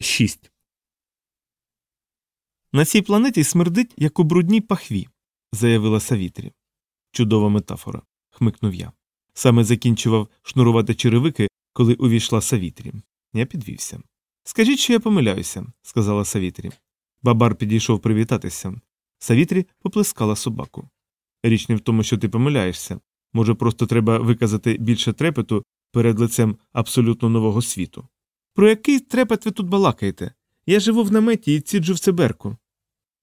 6. На цій планеті смердить, як у брудній пахві, заявила Савітрі. Чудова метафора, хмикнув я. Саме закінчував шнурувати черевики, коли увійшла Савітрі. Я підвівся. Скажіть, що я помиляюся, сказала Савітрі. Бабар підійшов привітатися. Савітрі поплескала собаку. Річ не в тому, що ти помиляєшся. Може, просто треба виказати більше трепету перед лицем абсолютно нового світу. Про який трепет ви тут балакаєте? Я живу в наметі і ціджу в циберку.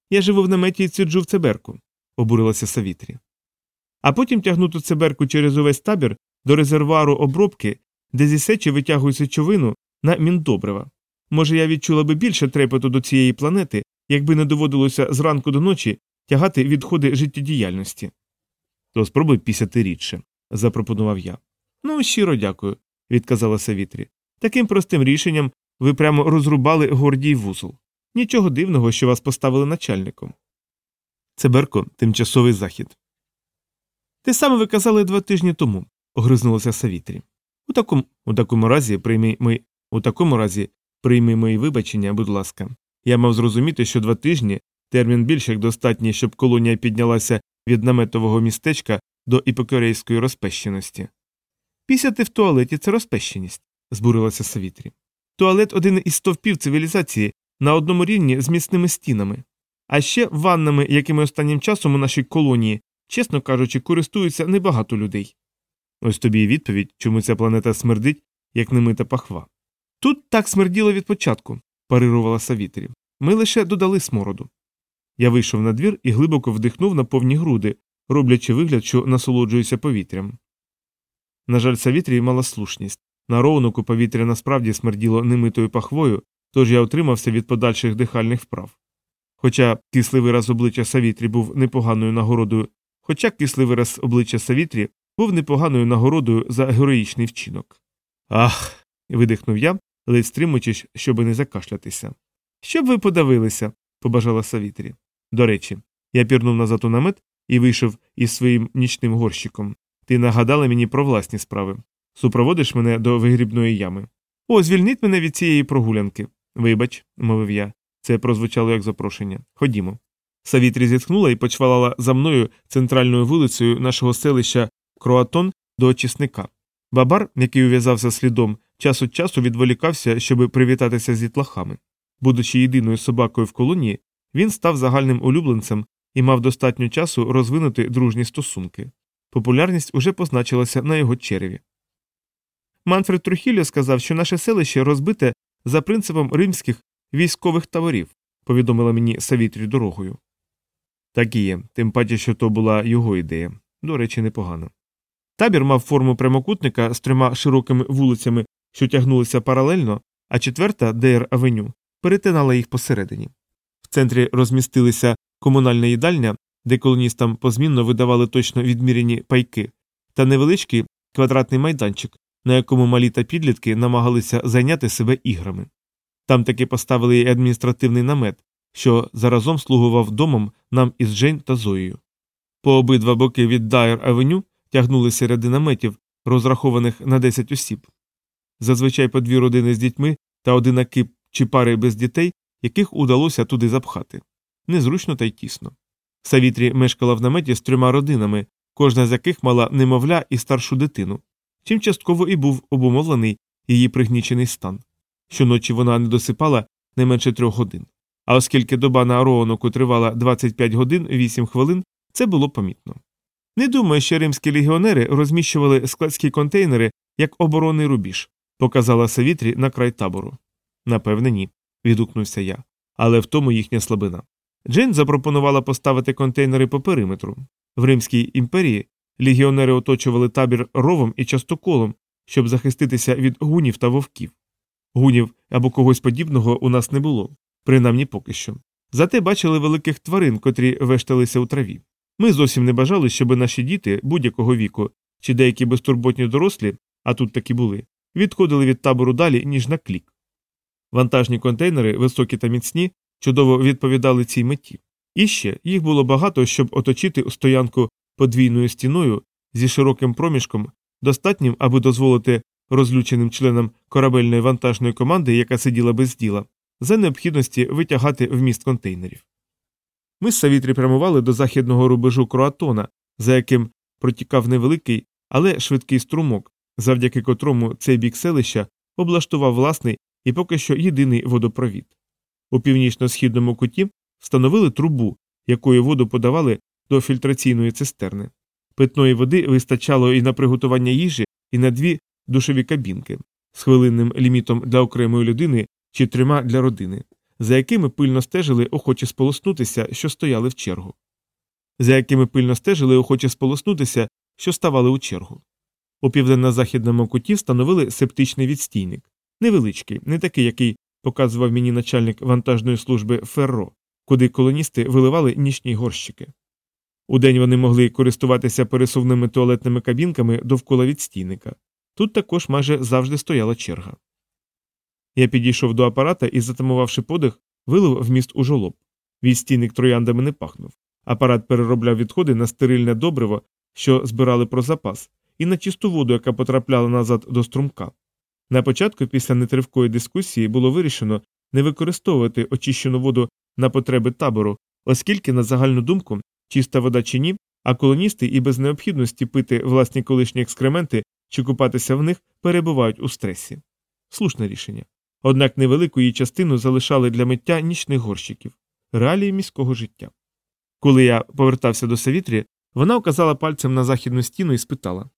Я живу в наметі і ціджу в циберку, обурилася Савітрі. А потім тягну ту циберку через увесь табір до резервуару обробки, де зі сечі витягую сечовину на міндобрива. Може, я відчула би більше трепету до цієї планети, якби не доводилося зранку до ночі тягати відходи життєдіяльності. То спробуй пісяти рідше, запропонував я. Ну, щиро дякую, відказала Савітрі. Таким простим рішенням ви прямо розрубали гордій вузол. Нічого дивного, що вас поставили начальником. Цеберко тимчасовий захід. Те саме ви казали два тижні тому, огризнулася Савітрі. У такому у такому разі прийми ми у такому разі прийми мої вибачення, будь ласка. Я мав зрозуміти, що два тижні термін більш як достатній, щоб колонія піднялася від наметового містечка до іпокорейської розпещеності. Пісяти в туалеті це розпещеність, збурилася Савітрі. Туалет один із стовпів цивілізації на одному рівні з міцними стінами, а ще ваннами, якими останнім часом у нашій колонії, чесно кажучи, користуються небагато людей. Ось тобі і відповідь, чому ця планета смердить, як немита пахва. Тут так смерділо від початку, парирувала Савітрі. Ми лише додали смороду. Я вийшов на двір і глибоко вдихнув на повні груди, роблячи вигляд, що насолоджуюся повітрям. На жаль, Савітрі мала слушність. На роунуку повітря насправді смерділо немитою пахвою, тож я отримався від подальших дихальних вправ. Хоча кислий вираз обличчя Савітрі був непоганою нагородою, хоча кислий вираз обличчя Савітрі був непоганою нагородою за героїчний вчинок. Ах. видихнув я, ледь стримуючись, щоби не закашлятися. Щоб ви подавилися, побажала Савітрі. До речі, я пірнув назад у намет і вийшов із своїм нічним горщиком. Ти нагадала мені про власні справи. Супроводиш мене до вигрібної ями. О, звільніть мене від цієї прогулянки. Вибач, мовив я. Це прозвучало як запрошення. Ходімо. Савітрі зітхнула і почвалала за мною центральною вулицею нашого селища Кроатон до очисника. Бабар, який ув'язався слідом, час від часу відволікався, щоб привітатися з дітлахами. Будучи єдиною собакою в колонії, він став загальним улюбленцем і мав достатньо часу розвинути дружні стосунки. Популярність уже позначилася на його череві. Манфред Трухілло сказав, що наше селище розбите за принципом римських військових таборів, повідомила мені Савітрі дорогою. Так і є, тим паче, що то була його ідея. До речі, непогано. Табір мав форму прямокутника з трьома широкими вулицями, що тягнулися паралельно, а четверта Дейр Авеню перетинала їх посередині. В центрі розмістилися комунальна їдальня, де колоністам позмінно видавали точно відміряні пайки, та невеличкий квадратний майданчик, на якому малі та підлітки намагалися зайняти себе іграми. Там таки поставили й адміністративний намет, що заразом слугував домом нам із Джейн та Зоєю. По обидва боки від Дайер Авеню тягнулися ряди наметів, розрахованих на 10 осіб. Зазвичай по дві родини з дітьми та одинаки чи пари без дітей, яких удалося туди запхати. Незручно та й тісно. Савітрі мешкала в наметі з трьома родинами, кожна з яких мала немовля і старшу дитину, чим частково і був обумовлений її пригнічений стан. Щоночі вона не досипала не менше трьох годин. А оскільки доба на Ароонуку тривала 25 годин 8 хвилин, це було помітно. Не думаю, що римські легіонери розміщували складські контейнери як оборонний рубіж, показала Савітрі на край табору. Напевне, ні, відгукнувся я. Але в тому їхня слабина. Джейн запропонувала поставити контейнери по периметру. В Римській імперії легіонери оточували табір ровом і частоколом, щоб захиститися від гунів та вовків. Гунів або когось подібного у нас не було, принаймні поки що. Зате бачили великих тварин, котрі вешталися у траві. Ми зовсім не бажали, щоб наші діти будь-якого віку чи деякі безтурботні дорослі, а тут такі були, відходили від табору далі, ніж на клік. Вантажні контейнери, високі та міцні, чудово відповідали цій меті. І ще їх було багато, щоб оточити стоянку подвійною стіною зі широким проміжком, достатнім, аби дозволити розлюченим членам корабельної вантажної команди, яка сиділа без діла, за необхідності витягати вміст контейнерів. Ми з Савітрі прямували до західного рубежу Кроатона, за яким протікав невеликий, але швидкий струмок, завдяки котрому цей бік селища облаштував власний і поки що єдиний водопровід. У північно-східному куті встановили трубу, якою воду подавали до фільтраційної цистерни. Питної води вистачало і на приготування їжі, і на дві душові кабінки з хвилинним лімітом для окремої людини чи трьома для родини, за якими пильно стежили охочі сполоснутися, що стояли в чергу, за якими пильно стежили охочі сполоснутися, що ставали у чергу. У південно-західному куті встановили септичний відстійник, невеличкий, не такий, який показував мені начальник вантажної служби Ферро, куди колоністи виливали нічні горщики. Удень вони могли користуватися пересувними туалетними кабінками довкола відстійника. Тут також майже завжди стояла черга. Я підійшов до апарата і, затамувавши подих, вилив вміст у жолоб. Відстійник трояндами не пахнув. Апарат переробляв відходи на стерильне добриво, що збирали про запас, і на чисту воду, яка потрапляла назад до струмка. На початку, після нетривкої дискусії, було вирішено не використовувати очищену воду на потреби табору, оскільки, на загальну думку, чиста вода чи ні, а колоністи і без необхідності пити власні колишні екскременти чи купатися в них перебувають у стресі. Слушне рішення. Однак невелику її частину залишали для миття нічних горщиків реалії міського життя. Коли я повертався до Савітрі, вона указала пальцем на західну стіну і спитала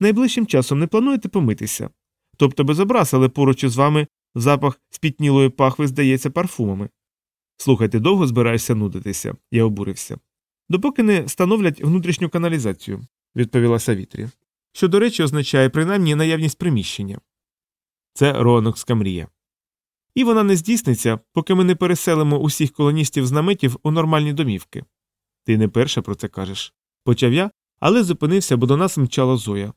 Найближчим часом не плануєте помитися? Тобто без образ, але поруч із вами запах спітнілої пахви здається парфумами. Слухайте, довго збираєшся нудитися, я обурився. Допоки не становлять внутрішню каналізацію, відповіла Савітрі. Що, до речі, означає принаймні наявність приміщення. Це Роанокська мрія. І вона не здійсниться, поки ми не переселимо усіх колоністів з наметів у нормальні домівки. Ти не перша про це кажеш. Почав я, але зупинився, бо до нас мчала Зоя.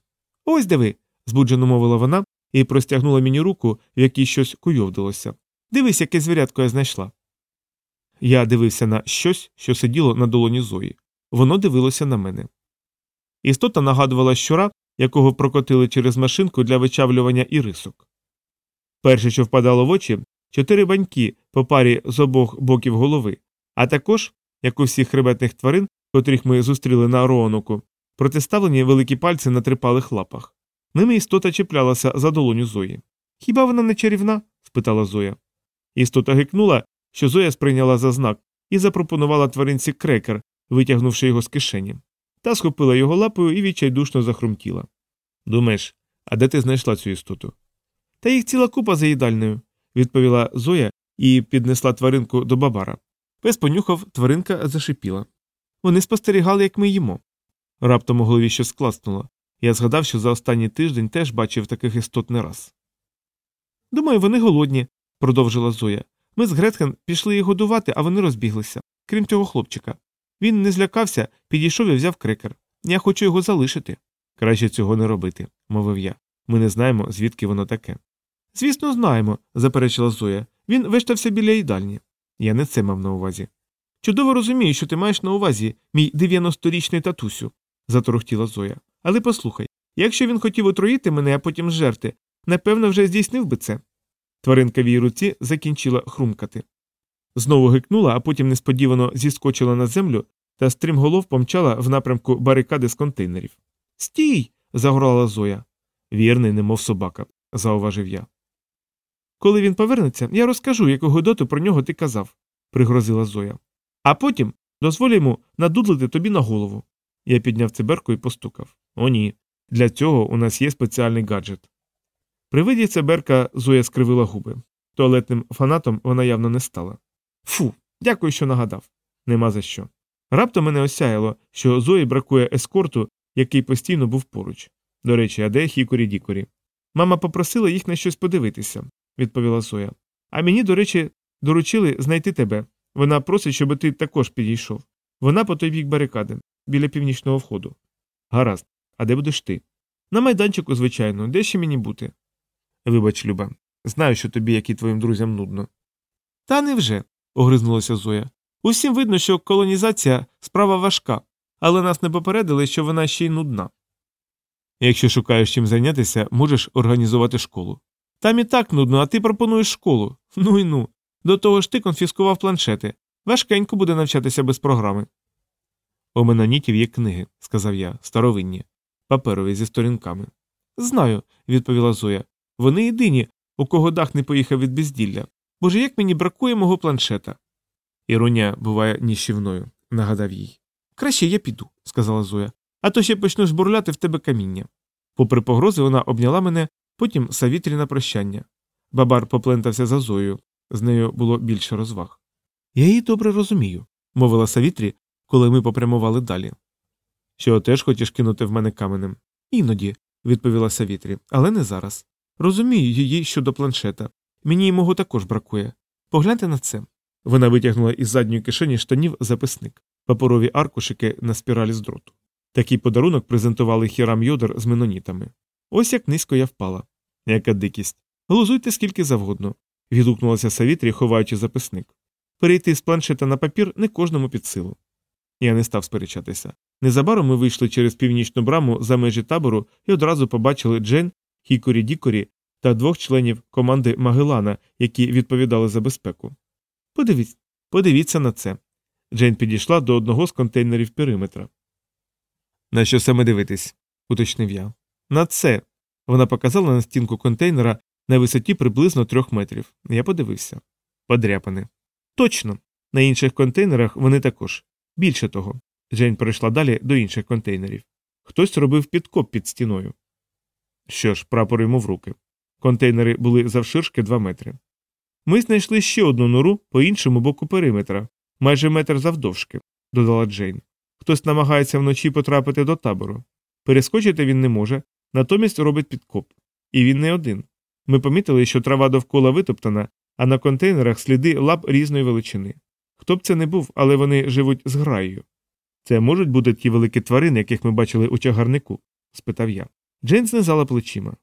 Ось диви. збуджено мовила вона і простягнула мені руку, в якій щось куйовдилося. Дивись, яке звірятко я знайшла. Я дивився на щось, що сиділо на долоні Зої. Воно дивилося на мене. Істота нагадувала щура, якого прокотили через машинку для вичавлювання ірисок. Перше, що впадало в очі, чотири баньки по парі з обох боків голови, а також, як у всіх хребетних тварин, котрих ми зустріли на Роаноку, протиставлені великі пальці на трипалих лапах. Ними істота чіплялася за долоню Зої. Хіба вона не чарівна? спитала Зоя. Істота гикнула, що Зоя сприйняла за знак, і запропонувала тваринці крекер, витягнувши його з кишені. Та схопила його лапою і відчайдушно захрумтіла. Думаєш, а де ти знайшла цю істоту? Та їх ціла купа за їдальною, відповіла Зоя і піднесла тваринку до бабара. Пес понюхав, тваринка зашипіла. Вони спостерігали, як ми їмо. Раптом у голові щось класнуло. Я згадав, що за останній тиждень теж бачив таких істот не раз. Думаю, вони голодні, продовжила Зоя. Ми з Гретхен пішли їх годувати, а вони розбіглися. Крім цього хлопчика. Він не злякався, підійшов і взяв крекер. Я хочу його залишити. Краще цього не робити, мовив я. Ми не знаємо, звідки воно таке. Звісно, знаємо, заперечила Зоя. Він вештався біля їдальні. Я не це мав на увазі. Чудово розумію, що ти маєш на увазі, мій 90-річний татусю, заторохтіла Зоя. Але послухай, якщо він хотів отруїти мене, а потім зжерти, напевно, вже здійснив би це. Тваринка в її руці закінчила хрумкати. Знову гикнула, а потім несподівано зіскочила на землю та стрімголов помчала в напрямку барикади з контейнерів. Стій. загорала Зоя. Вірний, немов собака, зауважив я. Коли він повернеться, я розкажу, яку годоту про нього ти казав, пригрозила Зоя. А потім дозволь йому надудлити тобі на голову. Я підняв циберку і постукав. О, ні. Для цього у нас є спеціальний гаджет. При виді циберка Зоя скривила губи. Туалетним фанатом вона явно не стала. Фу, дякую, що нагадав. Нема за що. Раптом мене осяяло, що Зої бракує ескорту, який постійно був поруч. До речі, а де хікорі дікорі? Мама попросила їх на щось подивитися, відповіла Зоя. А мені, до речі, доручили знайти тебе. Вона просить, щоб ти також підійшов. Вона по той бік барикади, біля північного входу. Гаразд, а де будеш ти? На майданчику, звичайно, де ще мені бути? Вибач, Люба, знаю, що тобі, як і твоїм друзям, нудно. Та невже, огризнулася Зоя. Усім видно, що колонізація справа важка, але нас не попередили, що вона ще й нудна. Якщо шукаєш чим зайнятися, можеш організувати школу. Там і так нудно, а ти пропонуєш школу. Ну і ну. До того ж ти конфіскував планшети. Важкенько буде навчатися без програми. У менонітів є книги, сказав я, старовинні, паперові зі сторінками. Знаю, відповіла Зоя. Вони єдині, у кого дах не поїхав від безділля. Боже, як мені бракує мого планшета. Іронія буває ніщівною, нагадав їй. Краще я піду, сказала Зоя, а то ще почну жбурляти в тебе каміння. Попри погрози, вона обняла мене, потім савітрі на прощання. Бабар поплентався за Зою, з нею було більше розваг. Я її добре розумію, мовила Савітрі, коли ми попрямували далі. Що теж хочеш кинути в мене каменем? Іноді, відповіла Савітрі, але не зараз. Розумію її щодо планшета. Мені й мого також бракує. Погляньте на це. Вона витягнула із задньої кишені штанів записник, паперові аркушики на спіралі з дроту. Такий подарунок презентували хірам йодер з менонітами. Ось як низько я впала. Яка дикість. Глузуйте скільки завгодно. відгукнулася Савітрі, ховаючи записник. Перейти з планшета на папір не кожному під силу. Я не став сперечатися. Незабаром ми вийшли через північну браму за межі табору і одразу побачили Джен, Хікорі Дікорі та двох членів команди Магелана, які відповідали за безпеку. Подивіться, подивіться на це. Джейн підійшла до одного з контейнерів периметра. На що саме дивитись? уточнив я. На це. Вона показала на стінку контейнера на висоті приблизно трьох метрів. Я подивився. Подряпане. Точно. На інших контейнерах вони також. Більше того, Джейн перейшла далі до інших контейнерів. Хтось робив підкоп під стіною. Що ж, прапор йому в руки. Контейнери були завширшки 2 метри. Ми знайшли ще одну нору по іншому боку периметра, майже метр завдовжки, додала Джейн. Хтось намагається вночі потрапити до табору. Перескочити він не може, натомість робить підкоп. І він не один. Ми помітили, що трава довкола витоптана, а на контейнерах сліди лап різної величини. Хто б це не був, але вони живуть з граєю. Це можуть бути ті великі тварини, яких ми бачили у чагарнику? спитав я. Джейн знизала плечима.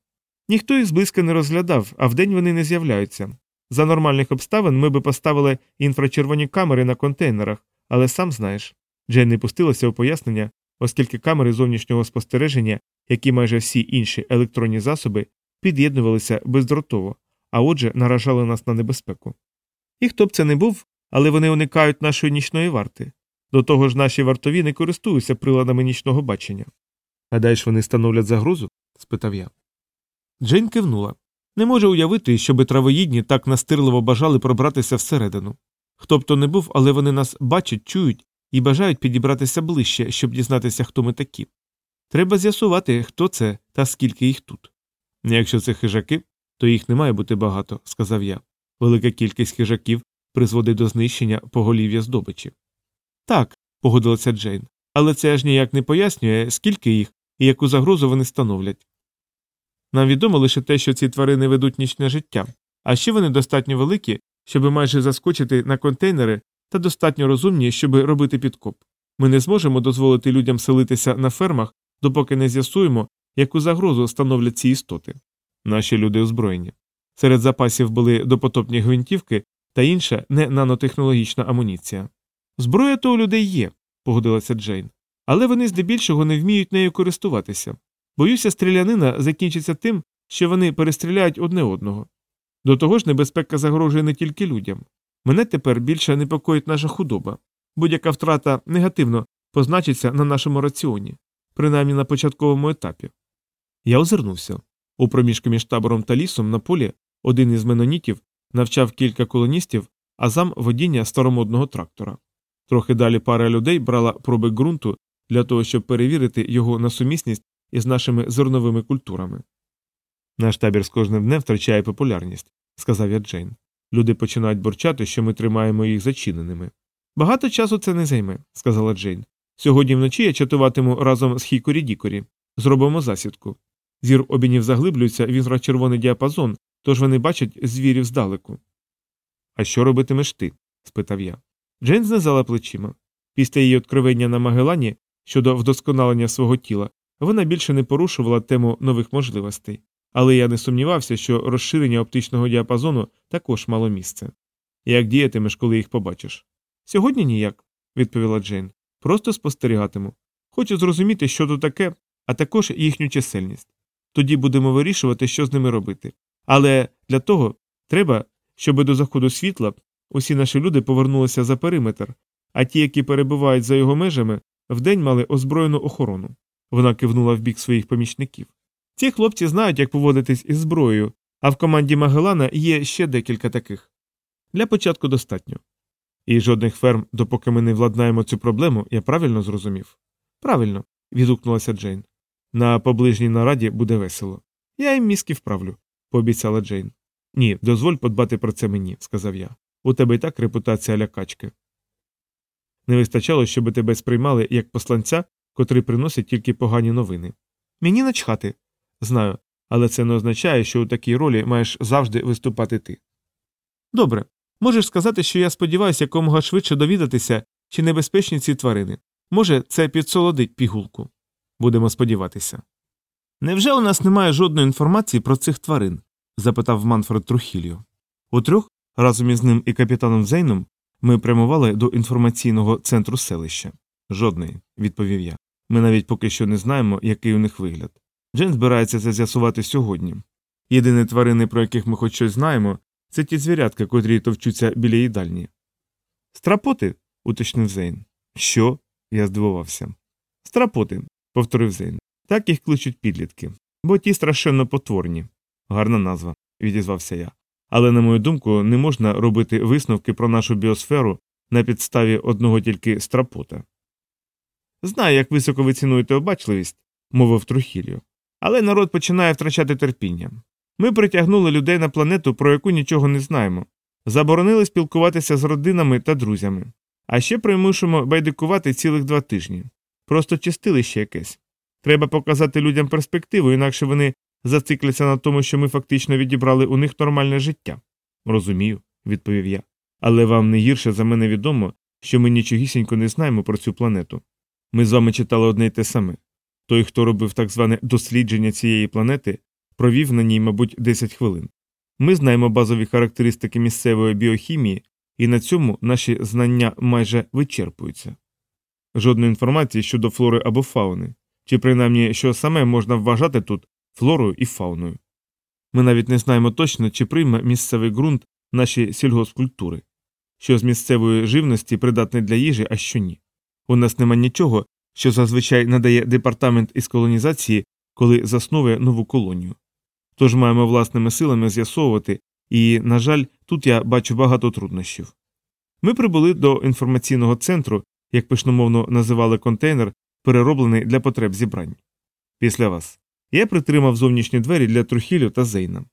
Ніхто їх зблизька не розглядав, а вдень вони не з'являються. За нормальних обставин ми би поставили інфрачервоні камери на контейнерах, але сам знаєш. Джейн не пустилася у пояснення, оскільки камери зовнішнього спостереження, як і майже всі інші електронні засоби, під'єднувалися бездротово, а отже, наражали нас на небезпеку. І хто б це не був, але вони уникають нашої нічної варти. До того ж, наші вартові не користуються приладами нічного бачення. Гадаєш, вони становлять загрозу? спитав я. Джейн кивнула. Не може уявити, щоби травоїдні так настирливо бажали пробратися всередину. Хто б то не був, але вони нас бачать, чують і бажають підібратися ближче, щоб дізнатися, хто ми такі. Треба з'ясувати, хто це та скільки їх тут. Якщо це хижаки, то їх не має бути багато, сказав я. Велика кількість хижаків призводить до знищення поголів'я здобичі. Так, погодилася Джейн, але це аж ніяк не пояснює, скільки їх і яку загрозу вони становлять. Нам відомо лише те, що ці тварини ведуть нічне життя, а ще вони достатньо великі, щоб майже заскочити на контейнери, та достатньо розумні, щоб робити підкоп. Ми не зможемо дозволити людям селитися на фермах, допоки не з'ясуємо, яку загрозу становлять ці істоти. Наші люди озброєні. Серед запасів були допотопні гвинтівки та інша не нанотехнологічна амуніція. Зброя то у людей є, погодилася Джейн, але вони здебільшого не вміють нею користуватися. Боюся, стрілянина закінчиться тим, що вони перестріляють одне одного. До того ж, небезпека загрожує не тільки людям. Мене тепер більше непокоїть наша худоба. Будь-яка втрата негативно позначиться на нашому раціоні, принаймні на початковому етапі. Я озирнувся. У проміжку між табором та лісом на полі один із менонітів навчав кілька колоністів азам водіння старомодного трактора. Трохи далі пара людей брала проби ґрунту для того, щоб перевірити його на сумісність із нашими зерновими культурами. Наш табір з кожним днем втрачає популярність, сказав я Джейн. Люди починають бурчати, що ми тримаємо їх зачиненими. Багато часу це не займе, сказала Джейн. Сьогодні вночі я чатуватиму разом з Хікорі Дікорі. Зробимо засідку. Зір обінів заглиблюється в інфрачервоний діапазон, тож вони бачать звірів здалеку. А що робитимеш ти? спитав я. Джейн знизала плечима. Після її откровення на Магелані щодо вдосконалення свого тіла вона більше не порушувала тему нових можливостей, але я не сумнівався, що розширення оптичного діапазону також мало місце. Як діятимеш, коли їх побачиш? Сьогодні ніяк, відповіла Джейн. Просто спостерігатиму. Хочу зрозуміти, що тут таке, а також їхню чисельність. Тоді будемо вирішувати, що з ними робити. Але для того треба, щоб до заходу світла Усі наші люди повернулися за периметр, а ті, які перебувають за його межами, вдень мали озброєну охорону. Вона кивнула в бік своїх помічників. Ці хлопці знають, як поводитись із зброєю, а в команді Магелана є ще декілька таких. Для початку достатньо. І жодних ферм, допоки ми не владнаємо цю проблему, я правильно зрозумів? Правильно, відгукнулася Джейн. На поближній нараді буде весело. Я їм мізки вправлю, пообіцяла Джейн. Ні, дозволь подбати про це мені, сказав я. У тебе і так репутація лякачки. Не вистачало, щоб тебе сприймали як посланця, котрий приносить тільки погані новини. Мені начхати. Знаю, але це не означає, що у такій ролі маєш завжди виступати ти. Добре, можеш сказати, що я сподіваюся якомога швидше довідатися, чи небезпечні ці тварини. Може, це підсолодить пігулку. Будемо сподіватися. Невже у нас немає жодної інформації про цих тварин? запитав Манфред Трухіліо. Утрьох, разом із ним і капітаном Зейном, ми прямували до інформаційного центру селища. Жодної, відповів я. Ми навіть поки що не знаємо, який у них вигляд. Джен збирається це з'ясувати сьогодні. Єдині тварини, про яких ми хоч щось знаємо, це ті звірятки, котрі товчуться біля їдальні. Страпоти? уточнив Зейн. Що? я здивувався. Страпоти, повторив Зейн. Так їх кличуть підлітки, бо ті страшенно потворні. Гарна назва, відізвався я. Але, на мою думку, не можна робити висновки про нашу біосферу на підставі одного тільки страпота. Знаю, як високо ви цінуєте обачливість, мовив Трухіліо. Але народ починає втрачати терпіння. Ми притягнули людей на планету, про яку нічого не знаємо, заборонили спілкуватися з родинами та друзями, а ще примушуємо байдикувати цілих два тижні. Просто чистилище якесь. Треба показати людям перспективу, інакше вони зацикляться на тому, що ми фактично відібрали у них нормальне життя. Розумію, відповів я. Але вам не гірше за мене відомо, що ми нічогісінько не знаємо про цю планету. Ми з вами читали одне й те саме. Той, хто робив так зване дослідження цієї планети, провів на ній, мабуть, 10 хвилин. Ми знаємо базові характеристики місцевої біохімії, і на цьому наші знання майже вичерпуються. Жодної інформації щодо флори або фауни, чи принаймні що саме можна вважати тут флорою і фауною. Ми навіть не знаємо точно, чи прийме місцевий ґрунт наші сільгоспкультури, що з місцевої живності придатне для їжі, а що ні. У нас нема нічого, що зазвичай надає департамент із колонізації, коли засновує нову колонію. Тож маємо власними силами з'ясовувати, і, на жаль, тут я бачу багато труднощів. Ми прибули до інформаційного центру, як пишномовно називали контейнер, перероблений для потреб зібрань. Після вас. Я притримав зовнішні двері для Трухілю та Зейна.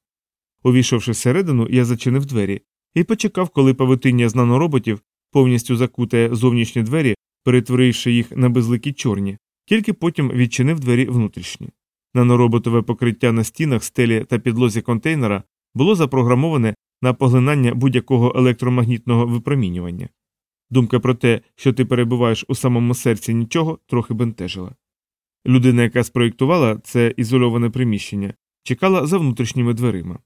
Увійшовши всередину, я зачинив двері і почекав, коли павутиння з нанороботів повністю закутає зовнішні двері, перетворивши їх на безликі чорні, тільки потім відчинив двері внутрішні. Нанороботове покриття на стінах, стелі та підлозі контейнера було запрограмоване на поглинання будь-якого електромагнітного випромінювання. Думка про те, що ти перебуваєш у самому серці нічого, трохи бентежила. Людина, яка спроєктувала це ізольоване приміщення, чекала за внутрішніми дверима.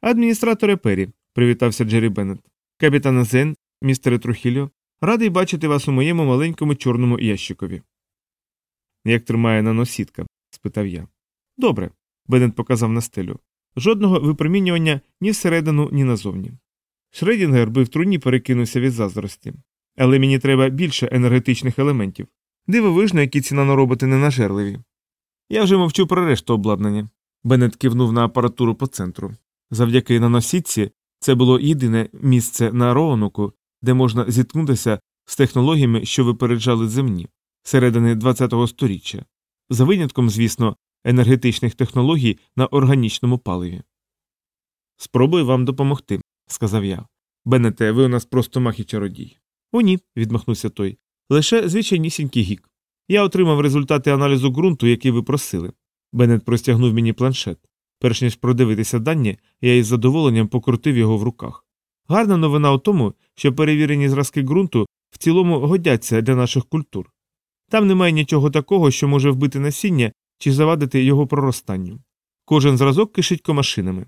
Адміністраторе Пері, привітався Джері Беннет. Капітане Зен, містере Трухіліо, радий бачити вас у моєму маленькому чорному ящикові. Як тримає наносітка? спитав я. Добре. Беннет показав на стелю. Жодного випромінювання ні всередину, ні назовні. Шредінгер би в труні перекинувся від заздрості. Але мені треба більше енергетичних елементів. Дивовижно, які ці нанороботи ненажерливі. Я вже мовчу про решту обладнання. Беннет кивнув на апаратуру по центру. Завдяки наносітці це було єдине місце на Роонуку, де можна зіткнутися з технологіями, що випереджали земні, середини ХХ століття, за винятком, звісно, енергетичних технологій на органічному паливі. Спробую вам допомогти, сказав я. Беннете, ви у нас просто мах і чародій. О, ні, відмахнувся той. Лише звичайнісінький гік. Я отримав результати аналізу ґрунту, який ви просили. Беннет простягнув мені планшет. Перш ніж продивитися дані, я із задоволенням покрутив його в руках. Гарна новина у тому, що перевірені зразки ґрунту в цілому годяться для наших культур. Там немає нічого такого, що може вбити насіння чи завадити його проростанню. Кожен зразок кишить комашинами.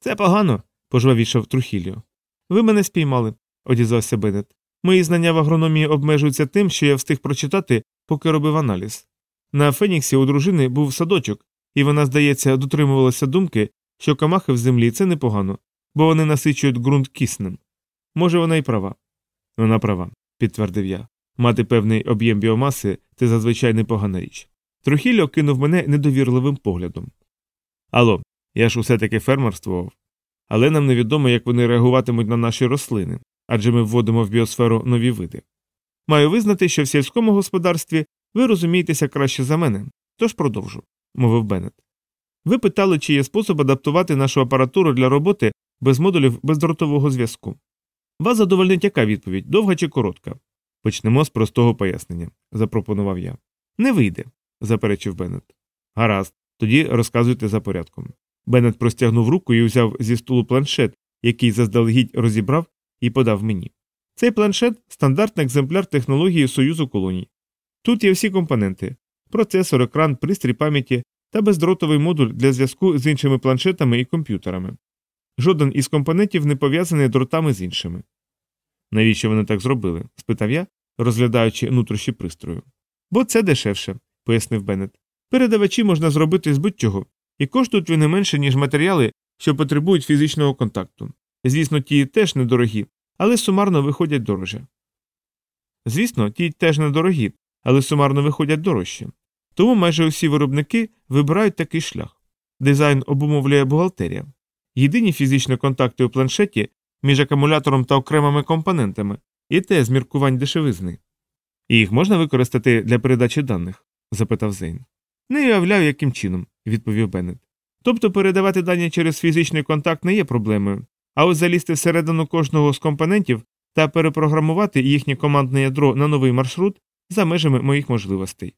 Це погано, пожвавішав Трухіліо. Ви мене спіймали, одізвався Беннет. Мої знання в агрономії обмежуються тим, що я встиг прочитати, поки робив аналіз. На Феніксі у дружини був садочок, і вона, здається, дотримувалася думки, що камахи в землі це непогано, бо вони насичують ґрунт киснем. Може, вона й права. Вона права, підтвердив я. Мати певний об'єм біомаси це зазвичай непогана річ. Трохілло кинув мене недовірливим поглядом. Алло, я ж усе таки фермерствував. Але нам невідомо, як вони реагуватимуть на наші рослини, адже ми вводимо в біосферу нові види. Маю визнати, що в сільському господарстві ви розумієтеся краще за мене, тож продовжу, мовив Беннет. Ви питали, чи є спосіб адаптувати нашу апаратуру для роботи без модулів бездротового зв'язку. Вас задовольнить яка відповідь, довга чи коротка? Почнемо з простого пояснення, запропонував я. Не вийде, заперечив Беннет. Гаразд, тоді розказуйте за порядком. Беннет простягнув руку і взяв зі столу планшет, який заздалегідь розібрав і подав мені. Цей планшет стандартний екземпляр технології Союзу колоній. Тут є всі компоненти процесор, екран, пристрій пам'яті та бездротовий модуль для зв'язку з іншими планшетами і комп'ютерами. Жоден із компонентів не пов'язаний дротами з іншими. Навіщо вони так зробили? спитав я, розглядаючи нутрощі пристрою. Бо це дешевше, пояснив Беннет. Передавачі можна зробити з будь-чого, і коштують вони менше, ніж матеріали, що потребують фізичного контакту. Звісно, ті теж недорогі, але сумарно виходять дороже. Звісно, ті теж недорогі, але сумарно виходять дорожче. Тому майже усі виробники вибирають такий шлях. Дизайн обумовлює бухгалтерія. Єдині фізичні контакти у планшеті між акумулятором та окремими компонентами, і те з міркувань дешевизни. Їх можна використати для передачі даних? запитав Зейн. Не уявляю, яким чином, відповів Беннет. Тобто передавати дані через фізичний контакт не є проблемою, а ось залізти всередину кожного з компонентів та перепрограмувати їхнє командне ядро на новий маршрут за межами моїх можливостей.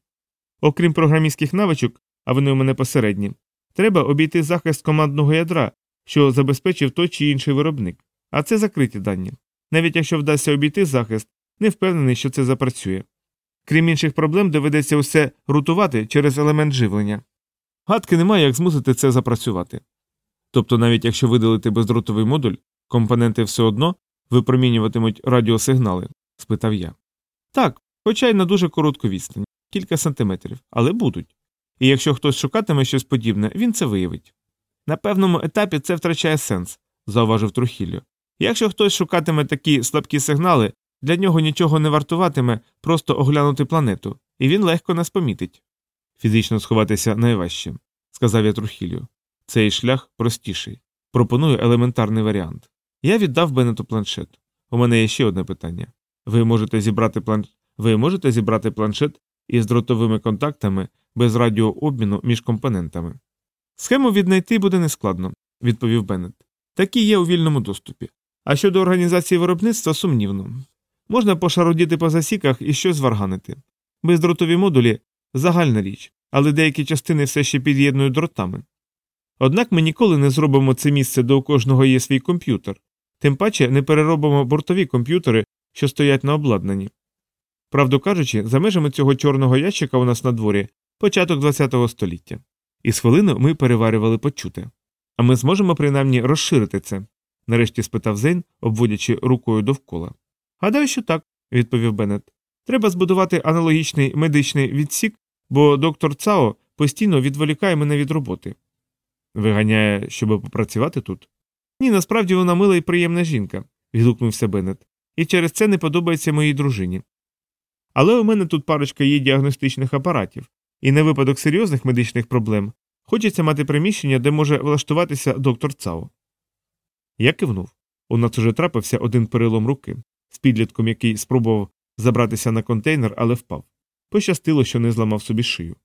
Окрім програмістських навичок, а вони у мене посередні, треба обійти захист командного ядра, що забезпечив той чи інший виробник, а це закриті дані. Навіть якщо вдасться обійти захист, не впевнений, що це запрацює. Крім інших проблем, доведеться усе рутувати через елемент живлення. Гадки немає, як змусити це запрацювати. Тобто, навіть якщо видалити бездротовий модуль, компоненти все одно випромінюватимуть радіосигнали? спитав я. Так, хоча й на дуже коротку відстань, кілька сантиметрів, але будуть. І якщо хтось шукатиме щось подібне, він це виявить. На певному етапі це втрачає сенс, зауважив Трухіллю. Якщо хтось шукатиме такі слабкі сигнали, для нього нічого не вартуватиме просто оглянути планету, і він легко нас помітить. Фізично сховатися найважче, сказав я Трухіллю. Цей шлях простіший. Пропоную елементарний варіант. Я віддав Беннету планшет. У мене є ще одне питання. Ви можете зібрати план... Ви можете зібрати планшет із дротовими контактами без радіообміну між компонентами. Схему віднайти буде нескладно, відповів Беннет. Такі є у вільному доступі. А щодо організації виробництва сумнівно. Можна пошародіти по засіках і щось зварганити. Бездротові модулі загальна річ, але деякі частини все ще під'єднують дротами. Однак ми ніколи не зробимо це місце, де у кожного є свій комп'ютер, тим паче не переробимо бортові комп'ютери, що стоять на обладнанні. Правду кажучи, за межами цього чорного ящика у нас на дворі початок ХХ століття. І з хвилину ми переварювали почуте. А ми зможемо принаймні розширити це? нарешті спитав Зейн, обводячи рукою довкола. Гадаю, що так, відповів Беннет. Треба збудувати аналогічний медичний відсік, бо доктор Цао постійно відволікає мене від роботи. Виганяє, щоб попрацювати тут? Ні, насправді вона мила і приємна жінка, відгукнувся Беннет, і через це не подобається моїй дружині. Але у мене тут парочка є діагностичних апаратів, і на випадок серйозних медичних проблем хочеться мати приміщення, де може влаштуватися доктор Цао. Я кивнув. У нас уже трапився один перелом руки, з підлітком, який спробував забратися на контейнер, але впав. Пощастило, що не зламав собі шию.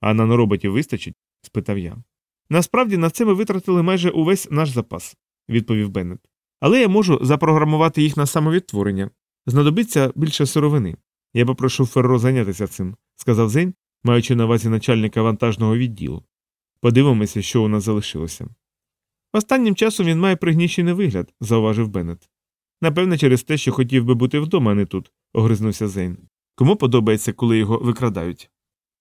А на нароботів вистачить? спитав я. Насправді на це ми витратили майже увесь наш запас, відповів Беннет. Але я можу запрограмувати їх на самовідтворення. Знадобиться більше сировини. Я попрошу Ферро зайнятися цим, сказав Зень, маючи на увазі начальника вантажного відділу. Подивимося, що у нас залишилося. Останнім часом він має пригніщений вигляд, зауважив Беннет. Напевне, через те, що хотів би бути вдома, а не тут, огризнувся Зейн. Кому подобається, коли його викрадають?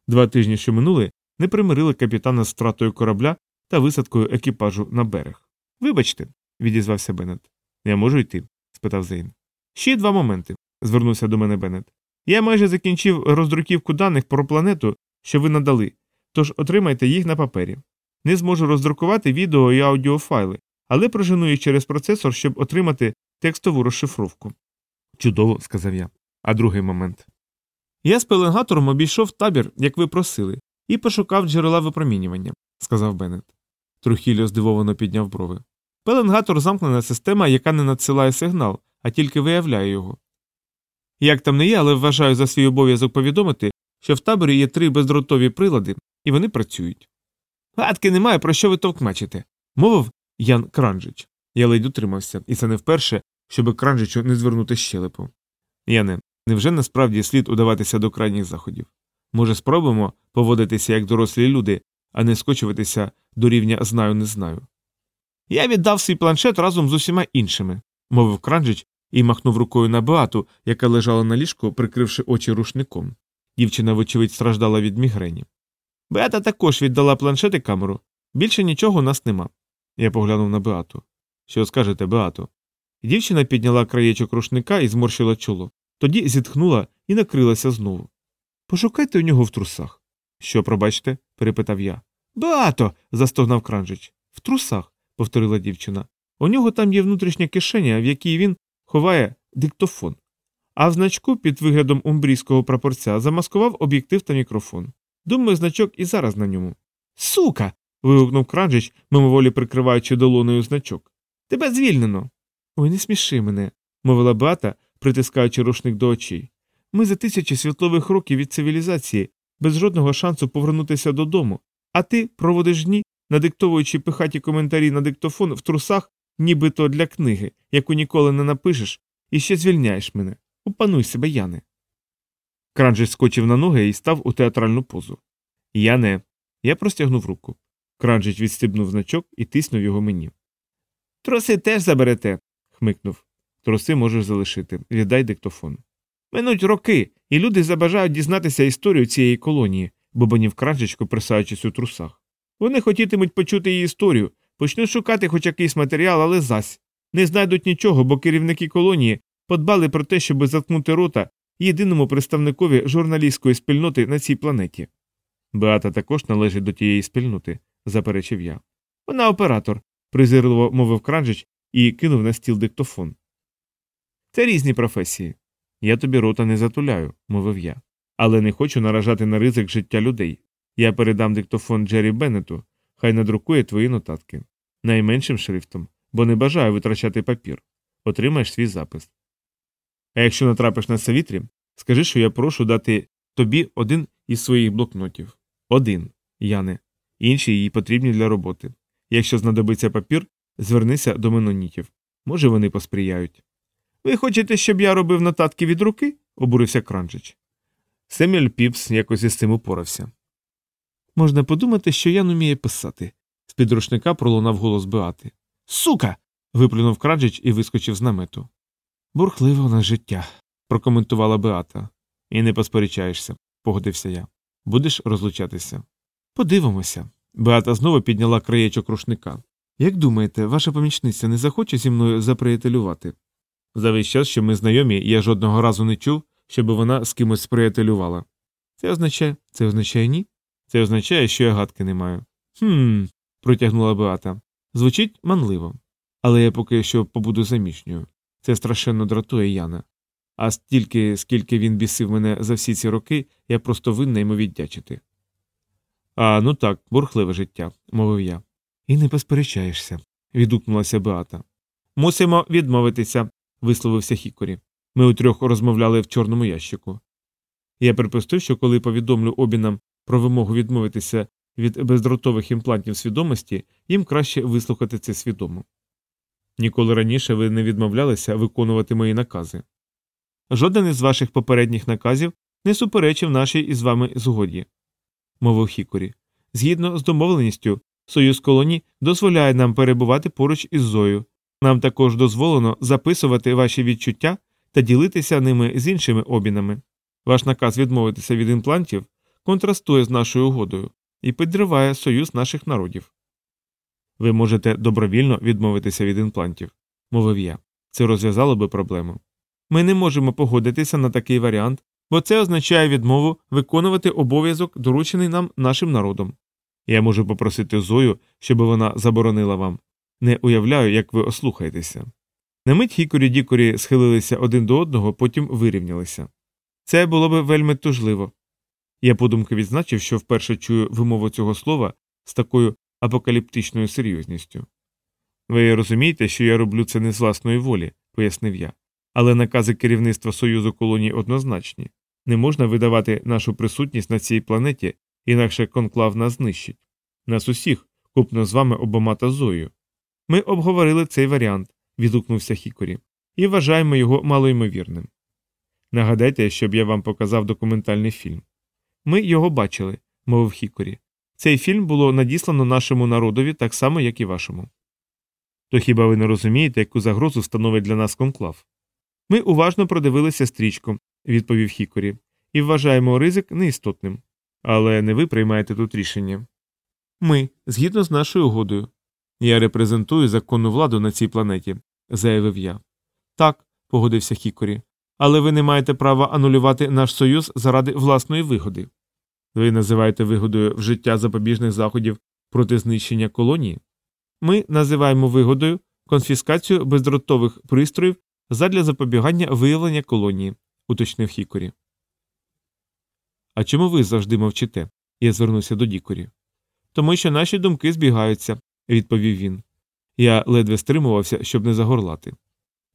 Два тижні, що минули, не примирили капітана з втратою корабля та висадкою екіпажу на берег. Вибачте, відізвався Беннет. Я можу йти? спитав Зейн. Ще два моменти, звернувся до мене Беннет. Я майже закінчив роздруківку даних про планету, що ви надали, тож отримайте їх на папері. Не зможу роздрукувати відео і аудіофайли, але прожену їх через процесор, щоб отримати текстову розшифровку. Чудово, сказав я. А другий момент. Я з пеленгатором обійшов табір, як ви просили, і пошукав джерела випромінювання, сказав Беннет. Трухіліо здивовано підняв брови. Пеленгатор замкнена система, яка не надсилає сигнал, а тільки виявляє його. Як там не є, але вважаю за свій обов'язок повідомити, що в таборі є три бездротові прилади, і вони працюють. Гадки немає, про що ви товкмачите, мовив Ян Кранжич. Я ледь утримався, і це не вперше, щоб Кранжичу не звернути щелепу. Яне, невже насправді слід удаватися до крайніх заходів? Може, спробуємо поводитися як дорослі люди, а не скочуватися до рівня знаю, не знаю. Я віддав свій планшет разом з усіма іншими, мовив Кранжич і махнув рукою на Беату, яка лежала на ліжку, прикривши очі рушником. Дівчина, вочевидь, страждала від мігрені. Беата також віддала планшет і камеру. Більше нічого у нас нема. Я поглянув на Беату. Що скажете, Беато? Дівчина підняла краєчок рушника і зморщила чоло. Тоді зітхнула і накрилася знову. Пошукайте у нього в трусах. Що, пробачте? перепитав я. Беато. застогнав Кранжич. В трусах, повторила дівчина. У нього там є внутрішня кишеня, в якій він ховає диктофон. А в значку під виглядом умбрійського прапорця замаскував об'єктив та мікрофон. Думаю, значок і зараз на ньому. Сука. вигукнув Кранжич, мимоволі прикриваючи долоною значок. Тебе звільнено. Ой, не сміши мене, мовила Бата, притискаючи рушник до очей. Ми за тисячі світлових років від цивілізації, без жодного шансу повернутися додому, а ти проводиш дні, надиктовуючи пихаті коментарі на диктофон в трусах, нібито для книги, яку ніколи не напишеш, і ще звільняєш мене. Опануй себе, Яне. Кранжич скочив на ноги і став у театральну позу. Яне. Я простягнув руку. Кранжич відстібнув значок і тиснув його мені. Троси теж заберете, хмикнув. Троси можеш залишити. Віддай диктофон. Минуть роки, і люди забажають дізнатися історію цієї колонії, бобонів Кранжичко, присаючись у трусах. Вони хотітимуть почути її історію, почнуть шукати хоч якийсь матеріал, але зась. Не знайдуть нічого, бо керівники колонії подбали про те, щоб заткнути рота єдиному представникові журналістської спільноти на цій планеті. Беата також належить до тієї спільноти, заперечив я. Вона оператор, презирливо мовив Кранжич і кинув на стіл диктофон. Це різні професії. Я тобі рота не затуляю, мовив я. Але не хочу наражати на ризик життя людей. Я передам диктофон Джері Беннету, хай надрукує твої нотатки. Найменшим шрифтом, бо не бажаю витрачати папір. Отримаєш свій запис. А якщо натрапиш на савітрі, скажи, що я прошу дати тобі один із своїх блокнотів. Один, Яне. Інші їй потрібні для роботи. Якщо знадобиться папір, звернися до менонітів. Може, вони посприяють. Ви хочете, щоб я робив нотатки від руки? обурився Кранчич. Семюель Піпс якось із цим упорався. Можна подумати, що Ян уміє писати. З під рушника пролунав голос Беати. Сука. виплюнув Кранчич і вискочив з намету. Бурхливе у нас життя, прокоментувала Беата. І не посперечаєшся, погодився я. Будеш розлучатися. Подивимося. Беата знову підняла краєчок рушника. Як думаєте, ваша помічниця не захоче зі мною заприятелювати? За весь час, що ми знайомі, я жодного разу не чув, щоб вона з кимось сприятелювала. Це означає, це означає ні? Це означає, що я гадки не маю. Хм. протягнула Беата. Звучить манливо. Але я поки що побуду заміжньою. Це страшенно дратує Яна. А стільки, скільки він бісив мене за всі ці роки, я просто винна йому віддячити. А ну так, бурхливе життя, мовив я. І не посперечаєшся, відгукнулася Беата. Мусимо відмовитися, висловився Хікорі. Ми утрьох розмовляли в чорному ящику. Я припустив, що коли повідомлю обінам про вимогу відмовитися від бездротових імплантів свідомості, їм краще вислухати це свідомо. Ніколи раніше ви не відмовлялися виконувати мої накази. Жоден із ваших попередніх наказів не суперечив нашій із вами згоді, мовив Хікорі. Згідно з домовленістю, Союз колоній дозволяє нам перебувати поруч із Зою. Нам також дозволено записувати ваші відчуття та ділитися ними з іншими обінами. Ваш наказ відмовитися від імплантів контрастує з нашою угодою і підриває союз наших народів. Ви можете добровільно відмовитися від імплантів, мовив я. Це розв'язало би проблему. Ми не можемо погодитися на такий варіант, бо це означає відмову виконувати обов'язок, доручений нам нашим народом. Я можу попросити Зою, щоб вона заборонила вам. Не уявляю, як ви ослухаєтеся. На мить Хікорі Дікорі схилилися один до одного, потім вирівнялися. Це було б вельми тужливо. Я подумки відзначив, що вперше чую вимову цього слова з такою апокаліптичною серйозністю. Ви розумієте, що я роблю це не з власної волі, пояснив я. Але накази керівництва Союзу колоній однозначні не можна видавати нашу присутність на цій планеті, інакше конклав нас знищить. Нас усіх, купно з вами обома та Зою. Ми обговорили цей варіант, відгукнувся Хікорі, і вважаємо його малоймовірним. Нагадайте, щоб я вам показав документальний фільм. Ми його бачили, мовив Хікорі. Цей фільм було надіслано нашому народові так само, як і вашому. То хіба ви не розумієте, яку загрозу становить для нас конклав? Ми уважно продивилися стрічку, відповів Хікорі, і вважаємо ризик неістотним. Але не ви приймаєте тут рішення. Ми, згідно з нашою угодою. Я репрезентую законну владу на цій планеті, заявив я. Так, погодився Хікорі. Але ви не маєте права анулювати наш союз заради власної вигоди. Ви називаєте вигодою вжиття запобіжних заходів проти знищення колонії? Ми називаємо вигодою конфіскацію бездротових пристроїв задля запобігання виявлення колонії, уточнив Хікорі. А чому ви завжди мовчите? Я звернувся до Дікорі. Тому що наші думки збігаються, відповів він. Я ледве стримувався, щоб не загорлати.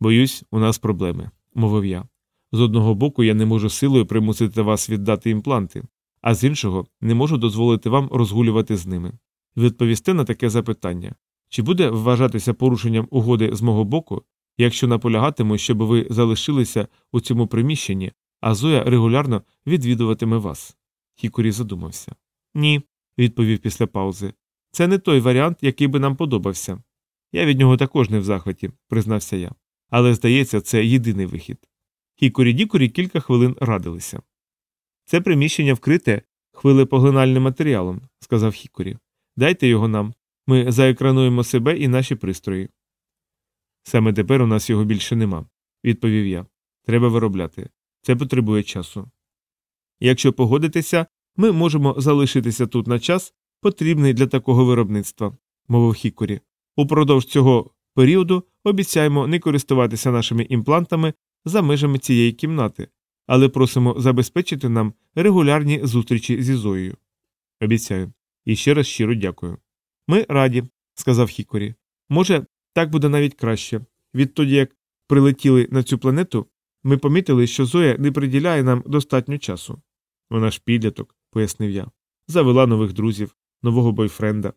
Боюсь, у нас проблеми, мовив я. З одного боку, я не можу силою примусити вас віддати імпланти, а з іншого не можу дозволити вам розгулювати з ними. Відповісти на таке запитання чи буде вважатися порушенням угоди з мого боку, якщо наполягатиму, щоб ви залишилися у цьому приміщенні, а Зоя регулярно відвідуватиме вас? Хікурі задумався. Ні, відповів після паузи. Це не той варіант, який би нам подобався. Я від нього також не в захваті, признався я. Але, здається, це єдиний вихід. Хікурі Дікурі кілька хвилин радилися. Це приміщення вкрите хвилепоглинальним матеріалом, сказав Хікурі. Дайте його нам. Ми заекрануємо себе і наші пристрої. Саме тепер у нас його більше нема, відповів я. Треба виробляти. Це потребує часу. Якщо погодитеся, ми можемо залишитися тут на час, потрібний для такого виробництва, мовив Хікурі. Упродовж цього періоду обіцяємо не користуватися нашими імплантами за межами цієї кімнати, але просимо забезпечити нам регулярні зустрічі зі Зоєю. Обіцяю. І ще раз щиро дякую. Ми раді, сказав Хікорі. Може, так буде навіть краще. Відтоді, як прилетіли на цю планету, ми помітили, що Зоя не приділяє нам достатньо часу. Вона ж підліток, пояснив я. Завела нових друзів, нового бойфренда.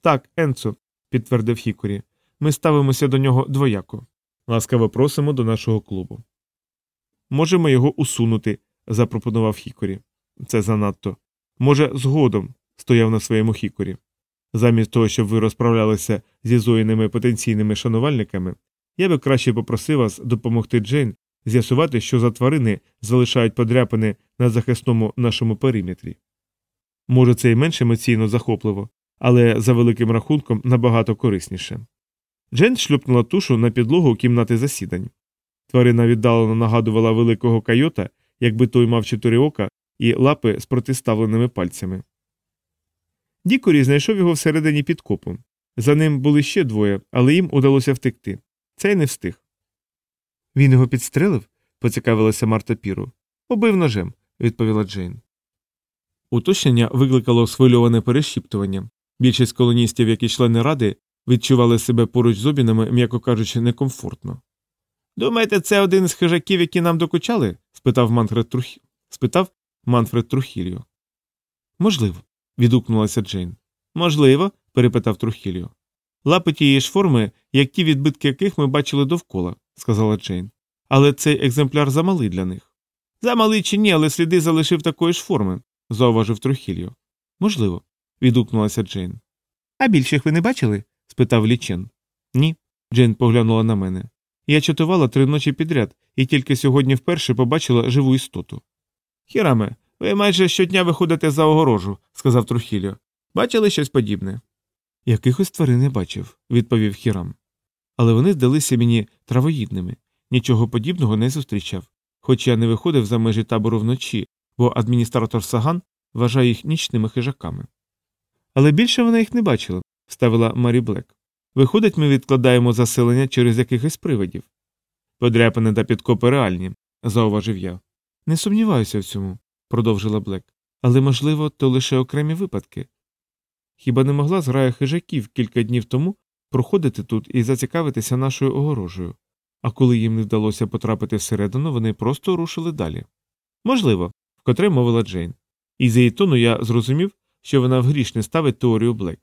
Так, Енцо, підтвердив Хікорі. Ми ставимося до нього двояко. Ласкаво просимо до нашого клубу. Можемо його усунути, запропонував Хікорі. Це занадто. Може, згодом, стояв на своєму Хікорі. Замість того, щоб ви розправлялися зі зоїними потенційними шанувальниками, я би краще попросив вас допомогти Джейн з'ясувати, що за тварини залишають подряпини на захисному нашому периметрі. Може, це й менш емоційно захопливо, але за великим рахунком набагато корисніше. Джейн шлюпнула тушу на підлогу кімнати засідань. Тварина віддалено нагадувала великого койота, якби той мав чотири ока і лапи з протиставленими пальцями. Дікорі знайшов його всередині підкопу. За ним були ще двоє, але їм удалося втекти. Цей не встиг. Він його підстрелив? поцікавилася Марта Піру. Убив ножем, відповіла Джейн. Уточнення викликало схвильоване перешіптування. Більшість колоністів, які члени ради, відчували себе поруч з обінами, м'яко кажучи, некомфортно. Думаєте, це один із хижаків, які нам докучали? спитав Манфред Трухі... спитав Манфред Трухіліо. Можливо, відгукнулася Джейн. Можливо, перепитав Трухіліо. Лапи тієї ж форми, як ті відбитки яких ми бачили довкола, сказала Джейн. Але цей екземпляр замалий для них. Замалий чи ні, але сліди залишив такої ж форми, зауважив Трухіліо. Можливо, відгукнулася Джейн. А більших ви не бачили? спитав Лічен. Ні. Джейн поглянула на мене. Я чатувала три ночі підряд і тільки сьогодні вперше побачила живу істоту. Хіраме, ви майже щодня виходите за огорожу, сказав Трухіліо. Бачили щось подібне? Якихось тварин не бачив, відповів Хірам. Але вони здалися мені травоїдними, нічого подібного не зустрічав, хоч я не виходив за межі табору вночі, бо адміністратор Саган вважає їх нічними хижаками. Але більше вона їх не бачила, вставила Марі Блек. Виходить, ми відкладаємо заселення через якихось привидів. Подряпини та підкопи реальні, зауважив я. Не сумніваюся в цьому, продовжила Блек. Але, можливо, то лише окремі випадки. Хіба не могла зграя хижаків кілька днів тому проходити тут і зацікавитися нашою огорожею, а коли їм не вдалося потрапити всередину, вони просто рушили далі. Можливо, вкотре мовила Джейн. І з її тону я зрозумів, що вона в гріш не ставить теорію Блек.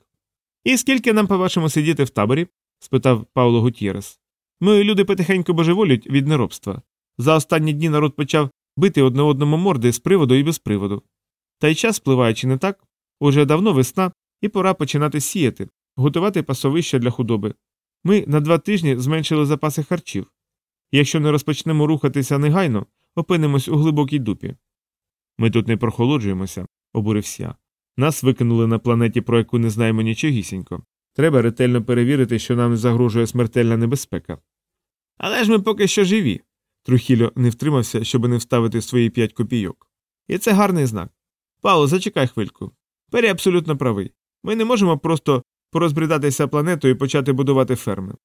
І скільки нам, по-вашому, сидіти в таборі? спитав Пауло Гутєрес. Ми люди потихеньку божеволють від неробства. За останні дні народ почав бити одне одному морди з приводу і без приводу. Та й час спливає, не так? Уже давно весна, і пора починати сіяти, готувати пасовища для худоби. Ми на два тижні зменшили запаси харчів. Якщо не розпочнемо рухатися негайно, опинимось у глибокій дупі. Ми тут не прохолоджуємося, обурився я. Нас викинули на планеті, про яку не знаємо нічогісінько. Треба ретельно перевірити, що нам загрожує смертельна небезпека. Але ж ми поки що живі. Трухільо не втримався, щоб не вставити свої п'ять копійок. І це гарний знак. Павло, зачекай хвильку. Пері абсолютно правий. Ми не можемо просто порозбрідатися планетою і почати будувати ферми.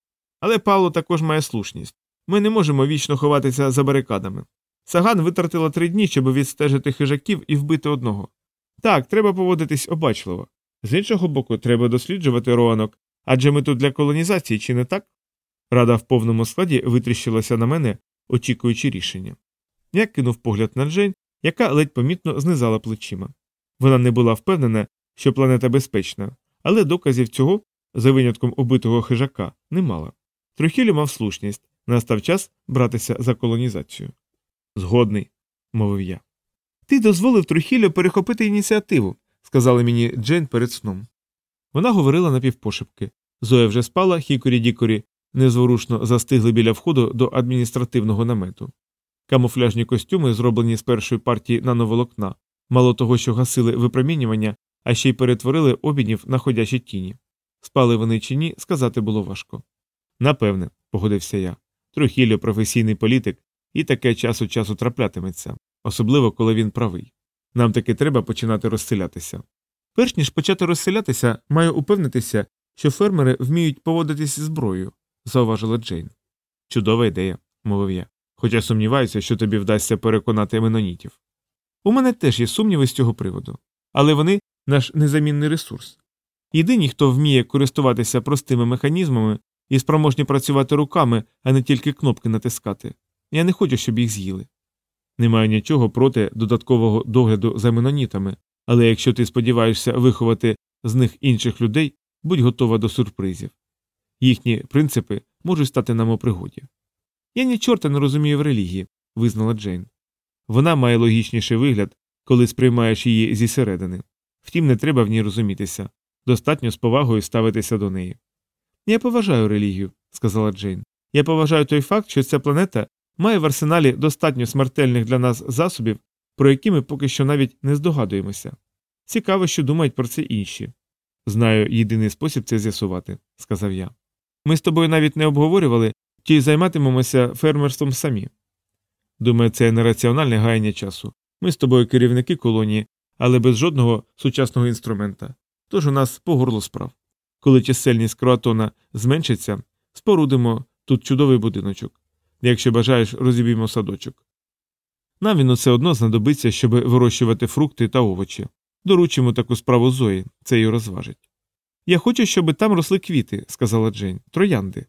Але Павло також має слушність. Ми не можемо вічно ховатися за барикадами. Саган витратила три дні, щоб відстежити хижаків і вбити одного. Так, треба поводитись обачливо. З іншого боку, треба досліджувати роанок, адже ми тут для колонізації, чи не так? Рада в повному складі витріщилася на мене, очікуючи рішення. Я кинув погляд на Джейн, яка ледь помітно знизала плечима. Вона не була впевнена, що планета безпечна, але доказів цього, за винятком убитого хижака, не мала. Трохілі мав слушність, настав час братися за колонізацію. Згодний, мовив я. Ти дозволив Трухілю перехопити ініціативу, сказала мені Джейн перед сном. Вона говорила напівпошепки. Зоя вже спала, хікорі дікорі незворушно застигли біля входу до адміністративного намету. Камуфляжні костюми, зроблені з першої партії нановолокна, мало того, що гасили випромінювання, а ще й перетворили обіднів на ходячі тіні. Спали вони чи ні, сказати було важко. Напевне, погодився я. Трухіллю професійний політик, і таке час у часу траплятиметься, особливо коли він правий. Нам таки треба починати розселятися. Перш ніж почати розселятися, маю упевнитися, що фермери вміють поводитись зброєю, зауважила Джейн. Чудова ідея, мовив я, хоча сумніваюся, що тобі вдасться переконати менонітів. У мене теж є сумніви з цього приводу, але вони наш незамінний ресурс. Єдині, хто вміє користуватися простими механізмами і спроможні працювати руками, а не тільки кнопки натискати. Я не хочу, щоб їх з'їли. Не маю нічого проти додаткового догляду за менонітами, але якщо ти сподіваєшся виховати з них інших людей, будь готова до сюрпризів. Їхні принципи можуть стати нам у пригоді. Я ні чорта не розумію в релігії, визнала Джейн. Вона має логічніший вигляд, коли сприймаєш її зі середини. Втім, не треба в ній розумітися, достатньо з повагою ставитися до неї. Я поважаю релігію, сказала Джейн. Я поважаю той факт, що ця планета має в арсеналі достатньо смертельних для нас засобів, про які ми поки що навіть не здогадуємося. Цікаво, що думають про це інші. Знаю єдиний спосіб це з'ясувати, сказав я. Ми з тобою навіть не обговорювали, чи займатимемося фермерством самі. Думаю, це нераціональне гаяння часу. Ми з тобою керівники колонії, але без жодного сучасного інструмента. Тож у нас по горло справ. Коли чисельність кроатона зменшиться, спорудимо тут чудовий будиночок. Якщо бажаєш, розіб'ємо садочок. Нам він усе одно знадобиться, щоб вирощувати фрукти та овочі. Доручимо таку справу Зої, це її розважить. Я хочу, щоб там росли квіти, сказала Джейн. Троянди.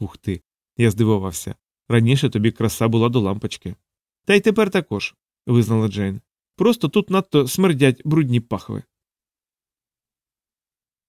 Ух ти. Я здивувався. Раніше тобі краса була до лампочки. Та й тепер також, визнала Джейн. Просто тут надто смердять брудні пахви.